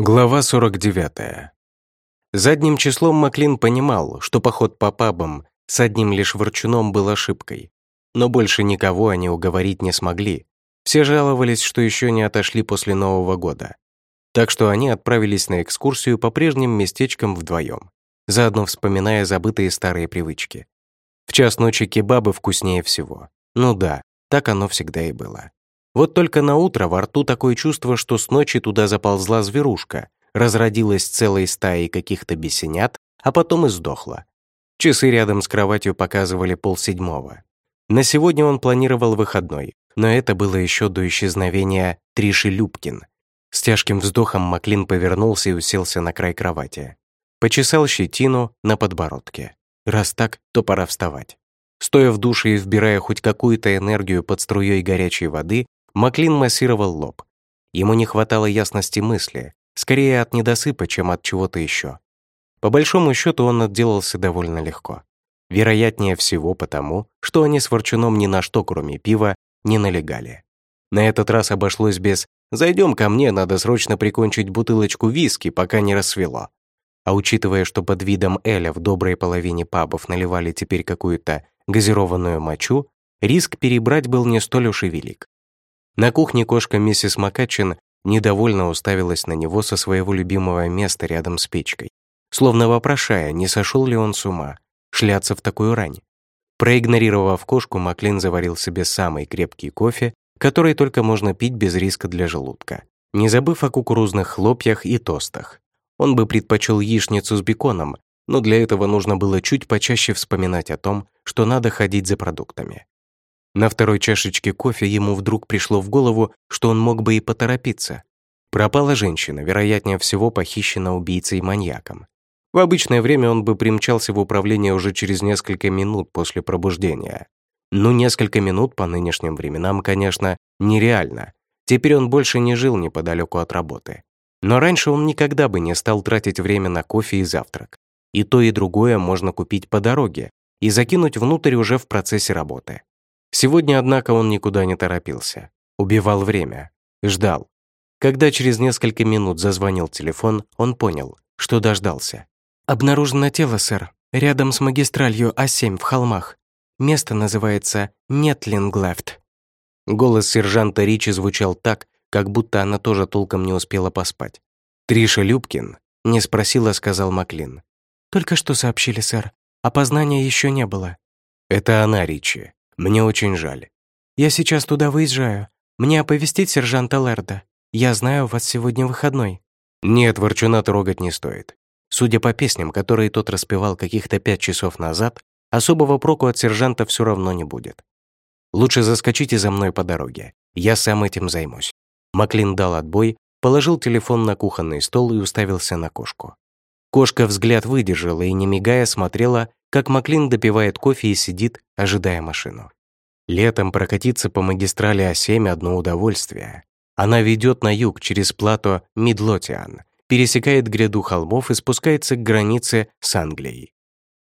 Глава 49. Задним числом Маклин понимал, что поход по пабам с одним лишь ворчуном был ошибкой. Но больше никого они уговорить не смогли. Все жаловались, что еще не отошли после Нового года. Так что они отправились на экскурсию по прежним местечкам вдвоем, заодно вспоминая забытые старые привычки. В час ночи кебабы вкуснее всего. Ну да, так оно всегда и было. Вот только на утро во рту такое чувство, что с ночи туда заползла зверушка, разродилась целой стаей каких-то бесенят, а потом и сдохла. Часы рядом с кроватью показывали полседьмого. На сегодня он планировал выходной, но это было еще до исчезновения Триши Любкин. С тяжким вздохом Маклин повернулся и уселся на край кровати. Почесал щетину на подбородке. Раз так, то пора вставать. Стоя в душе и вбирая хоть какую-то энергию под струей горячей воды, Маклин массировал лоб. Ему не хватало ясности мысли, скорее от недосыпа, чем от чего-то еще. По большому счету он отделался довольно легко. Вероятнее всего потому, что они с Ворчуном ни на что, кроме пива, не налегали. На этот раз обошлось без «зайдем ко мне, надо срочно прикончить бутылочку виски, пока не рассвело». А учитывая, что под видом Эля в доброй половине пабов наливали теперь какую-то газированную мочу, риск перебрать был не столь уж и велик. На кухне кошка миссис Макачин недовольно уставилась на него со своего любимого места рядом с печкой, словно вопрошая, не сошел ли он с ума, шляться в такую рань. Проигнорировав кошку, Маклин заварил себе самый крепкий кофе, который только можно пить без риска для желудка, не забыв о кукурузных хлопьях и тостах. Он бы предпочел яичницу с беконом, но для этого нужно было чуть почаще вспоминать о том, что надо ходить за продуктами. На второй чашечке кофе ему вдруг пришло в голову, что он мог бы и поторопиться. Пропала женщина, вероятнее всего похищена убийцей-маньяком. В обычное время он бы примчался в управление уже через несколько минут после пробуждения. Ну, несколько минут по нынешним временам, конечно, нереально. Теперь он больше не жил неподалеку от работы. Но раньше он никогда бы не стал тратить время на кофе и завтрак. И то, и другое можно купить по дороге и закинуть внутрь уже в процессе работы. Сегодня, однако, он никуда не торопился. Убивал время. Ждал. Когда через несколько минут зазвонил телефон, он понял, что дождался. «Обнаружено тело, сэр, рядом с магистралью А7 в холмах. Место называется Нетлинглефт». Голос сержанта Ричи звучал так, как будто она тоже толком не успела поспать. «Триша Любкин?» — не спросила, сказал Маклин. «Только что сообщили, сэр. Опознания еще не было». «Это она, Ричи. Мне очень жаль. Я сейчас туда выезжаю. Мне оповестить сержанта Лерда. Я знаю, у вас сегодня выходной». Нет, ворчуна трогать не стоит. Судя по песням, которые тот распевал каких-то пять часов назад, особого проку от сержанта все равно не будет. Лучше заскочите за мной по дороге. Я сам этим займусь. Маклин дал отбой, положил телефон на кухонный стол и уставился на кошку. Кошка взгляд выдержала и, не мигая, смотрела, как Маклин допивает кофе и сидит, ожидая машину. Летом прокатиться по магистрали А7 — одно удовольствие. Она ведет на юг через плато Мидлотиан, пересекает гряду холмов и спускается к границе с Англией.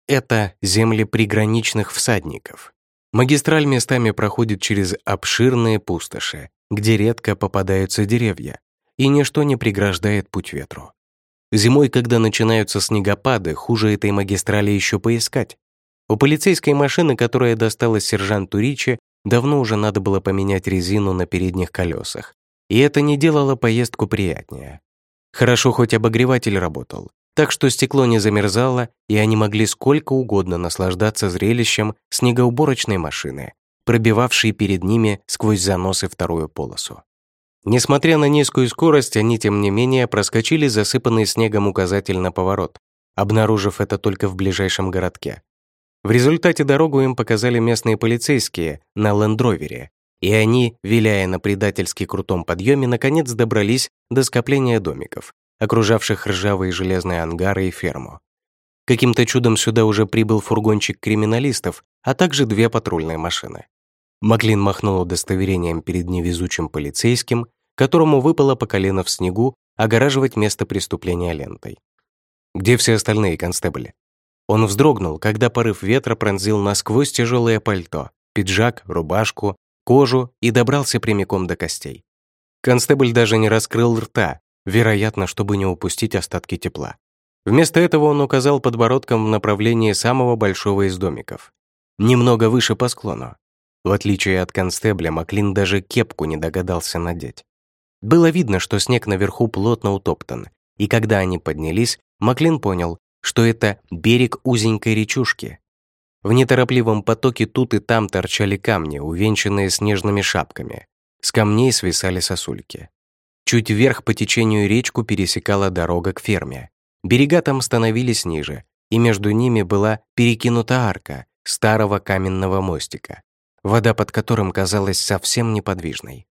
Это земли приграничных всадников. Магистраль местами проходит через обширные пустоши, где редко попадаются деревья, и ничто не преграждает путь ветру. Зимой, когда начинаются снегопады, хуже этой магистрали еще поискать. У полицейской машины, которая досталась сержанту Ричи, давно уже надо было поменять резину на передних колесах. И это не делало поездку приятнее. Хорошо, хоть обогреватель работал, так что стекло не замерзало, и они могли сколько угодно наслаждаться зрелищем снегоуборочной машины, пробивавшей перед ними сквозь заносы вторую полосу. Несмотря на низкую скорость, они, тем не менее, проскочили засыпанный снегом указатель на поворот, обнаружив это только в ближайшем городке. В результате дорогу им показали местные полицейские на лендровере, и они, виляя на предательски крутом подъеме, наконец добрались до скопления домиков, окружавших ржавые железные ангары и ферму. Каким-то чудом сюда уже прибыл фургончик криминалистов, а также две патрульные машины. Маклин махнул удостоверением перед невезучим полицейским, которому выпало по колено в снегу огораживать место преступления лентой. «Где все остальные констебли?» Он вздрогнул, когда порыв ветра пронзил насквозь тяжелое пальто, пиджак, рубашку, кожу и добрался прямиком до костей. Констебль даже не раскрыл рта, вероятно, чтобы не упустить остатки тепла. Вместо этого он указал подбородком в направлении самого большого из домиков. Немного выше по склону. В отличие от констебля, Маклин даже кепку не догадался надеть. Было видно, что снег наверху плотно утоптан, и когда они поднялись, Маклин понял, что это берег узенькой речушки. В неторопливом потоке тут и там торчали камни, увенчанные снежными шапками. С камней свисали сосульки. Чуть вверх по течению речку пересекала дорога к ферме. Берега там становились ниже, и между ними была перекинута арка старого каменного мостика, вода под которым казалась совсем неподвижной.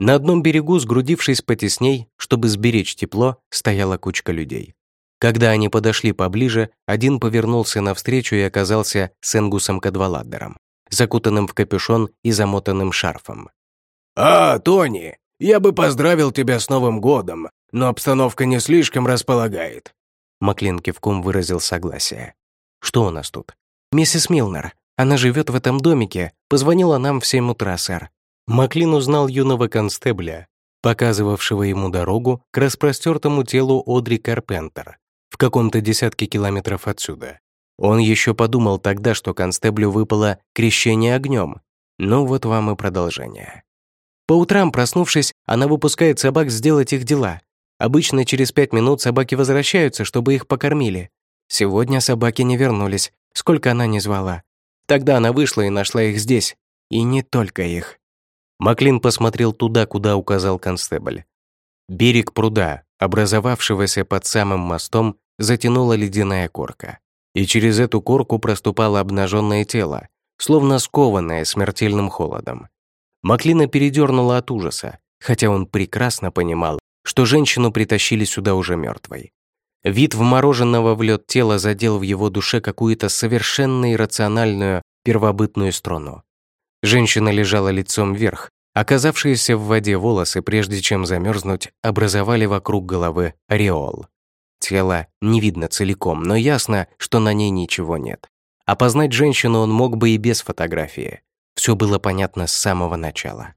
На одном берегу, сгрудившись потесней, чтобы сберечь тепло, стояла кучка людей. Когда они подошли поближе, один повернулся навстречу и оказался с Энгусом Кадваладдером, закутанным в капюшон и замотанным шарфом. «А, Тони, я бы поздравил тебя с Новым годом, но обстановка не слишком располагает. Маклин кивком выразил согласие. «Что у нас тут?» «Миссис Милнер. Она живет в этом домике. Позвонила нам в семь утра, сэр». Маклин узнал юного констебля, показывавшего ему дорогу к распростертому телу Одри Карпентер в каком-то десятке километров отсюда. Он еще подумал тогда, что констеблю выпало крещение огнем. Ну вот вам и продолжение. По утрам, проснувшись, она выпускает собак сделать их дела, Обычно через пять минут собаки возвращаются, чтобы их покормили. Сегодня собаки не вернулись, сколько она не звала. Тогда она вышла и нашла их здесь. И не только их. Маклин посмотрел туда, куда указал констебль. Берег пруда, образовавшегося под самым мостом, затянула ледяная корка. И через эту корку проступало обнаженное тело, словно скованное смертельным холодом. Маклина передернула от ужаса, хотя он прекрасно понимал, что женщину притащили сюда уже мертвой. Вид вмороженного в лед тела задел в его душе какую-то совершенно иррациональную первобытную струну. Женщина лежала лицом вверх, оказавшиеся в воде волосы, прежде чем замерзнуть, образовали вокруг головы ореол. Тело не видно целиком, но ясно, что на ней ничего нет. Опознать женщину он мог бы и без фотографии. Все было понятно с самого начала.